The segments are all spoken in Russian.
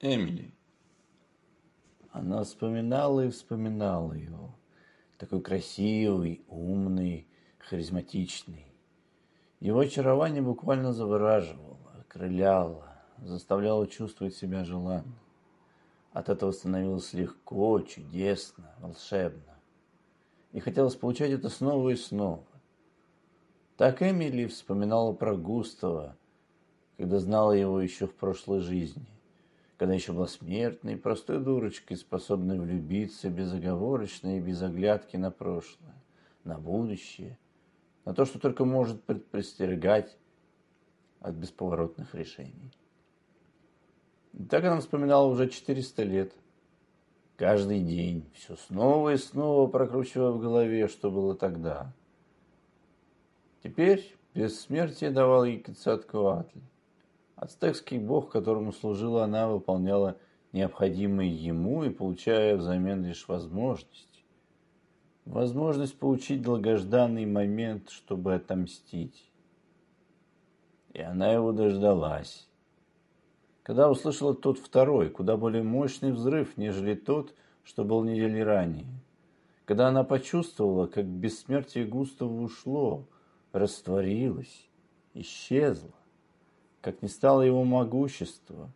Эмили. Она вспоминала и вспоминала его. Такой красивый, умный, харизматичный. Его очарование буквально завораживало, окрыляло, заставляло чувствовать себя желанно. От этого становилось легко, чудесно, волшебно. И хотелось получать это снова и снова. Так Эмили вспоминала про Густава, когда знала его еще в прошлой жизни когда еще была смертной, простой дурочкой, способной влюбиться безоговорочно и без оглядки на прошлое, на будущее, на то, что только может предостерегать от бесповоротных решений. И так она вспоминала уже 400 лет. Каждый день, все снова и снова прокручивая в голове, что было тогда. Теперь бессмертие давал ей Кецаткуатль. Ацтекский бог, которому служила она, выполняла необходимые ему и получая взамен лишь возможность. Возможность получить долгожданный момент, чтобы отомстить. И она его дождалась. Когда услышала тот второй, куда более мощный взрыв, нежели тот, что был недели ранее. Когда она почувствовала, как бессмертие Густава ушло, растворилось, исчезло как не стало его могущества.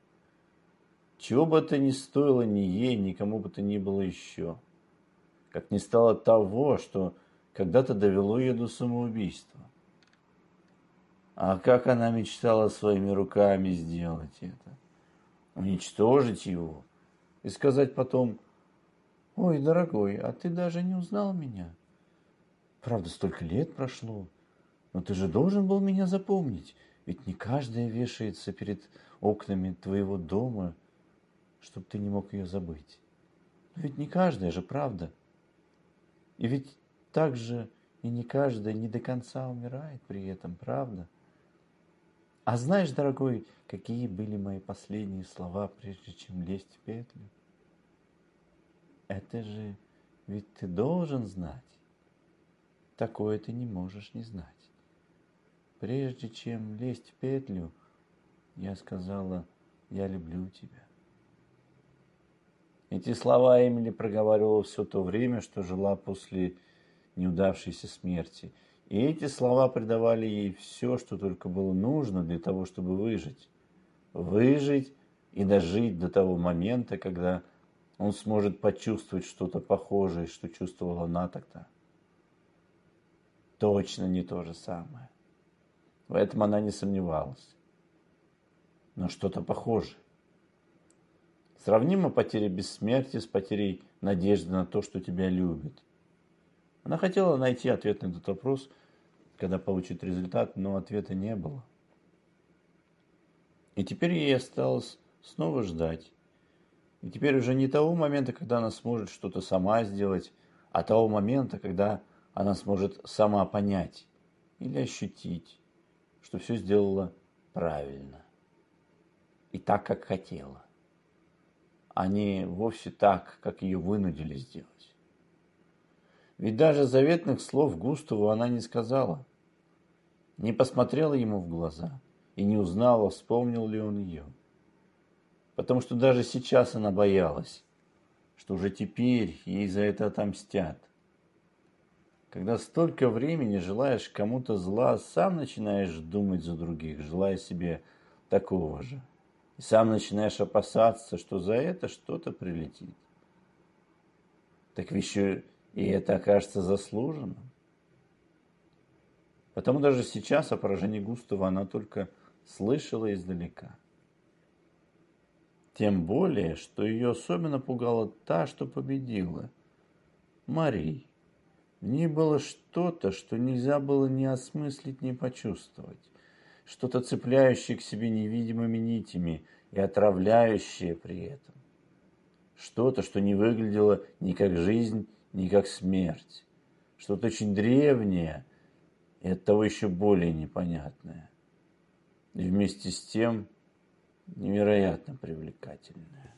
Чего бы это ни стоило ни ей, ни кому бы то ни было еще. Как не стало того, что когда-то довело ее до самоубийства. А как она мечтала своими руками сделать это? Уничтожить его и сказать потом, «Ой, дорогой, а ты даже не узнал меня. Правда, столько лет прошло, но ты же должен был меня запомнить. Ведь не каждая вешается перед окнами твоего дома, чтобы ты не мог ее забыть. Но ведь не каждая же, правда? И ведь так же и не каждая не до конца умирает при этом, правда? А знаешь, дорогой, какие были мои последние слова, прежде чем лезть в петлю? Это же ведь ты должен знать. Такое ты не можешь не знать. Прежде чем лезть в петлю, я сказала, я люблю тебя. Эти слова Эмили проговаривала все то время, что жила после неудавшейся смерти. И эти слова придавали ей все, что только было нужно для того, чтобы выжить. Выжить и дожить до того момента, когда он сможет почувствовать что-то похожее, что чувствовала она тогда. Точно не то же самое. В этом она не сомневалась. Но что-то похоже. Сравнимо потеря бессмертия с потерей надежды на то, что тебя любит. Она хотела найти ответ на этот вопрос, когда получит результат, но ответа не было. И теперь ей осталось снова ждать. И теперь уже не того момента, когда она сможет что-то сама сделать, а того момента, когда она сможет сама понять или ощутить, что все сделала правильно и так, как хотела, а не вовсе так, как ее вынудили сделать. Ведь даже заветных слов Густаву она не сказала, не посмотрела ему в глаза и не узнала, вспомнил ли он ее. Потому что даже сейчас она боялась, что уже теперь ей за это отомстят. Когда столько времени желаешь кому-то зла, сам начинаешь думать за других, желая себе такого же. И сам начинаешь опасаться, что за это что-то прилетит. Так еще и это окажется заслуженным. Потому даже сейчас о поражении Густава она только слышала издалека. Тем более, что ее особенно пугала та, что победила. Мария. В ней было что-то, что нельзя было ни осмыслить, ни почувствовать. Что-то цепляющее к себе невидимыми нитями и отравляющее при этом. Что-то, что не выглядело ни как жизнь, ни как смерть. Что-то очень древнее и оттого еще более непонятное. И вместе с тем невероятно привлекательное.